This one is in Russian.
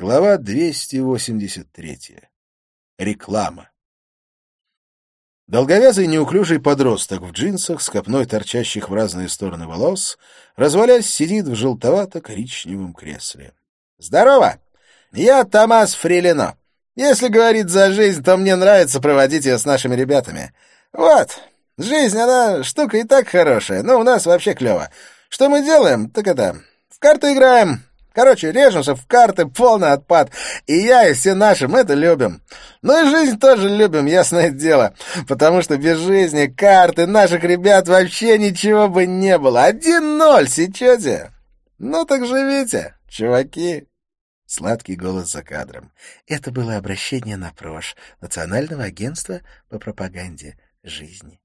Глава 283. Реклама. Долговязый неуклюжий подросток в джинсах с копной торчащих в разные стороны волос, развалясь, сидит в желтовато-коричневом кресле. «Здорово! Я Томас Фрилино. Если говорить за жизнь, то мне нравится проводить ее с нашими ребятами. Вот, жизнь, она штука и так хорошая, но у нас вообще клево. Что мы делаем, так это, в карты играем, Короче, режемся в карты, полный отпад. И я, и все наши, мы это любим. Ну и жизнь тоже любим, ясное дело. Потому что без жизни, карты, наших ребят вообще ничего бы не было. Один ноль, сечете? Ну так живите, чуваки. Сладкий голос за кадром. Это было обращение на ПРОЖ, Национального агентства по пропаганде жизни.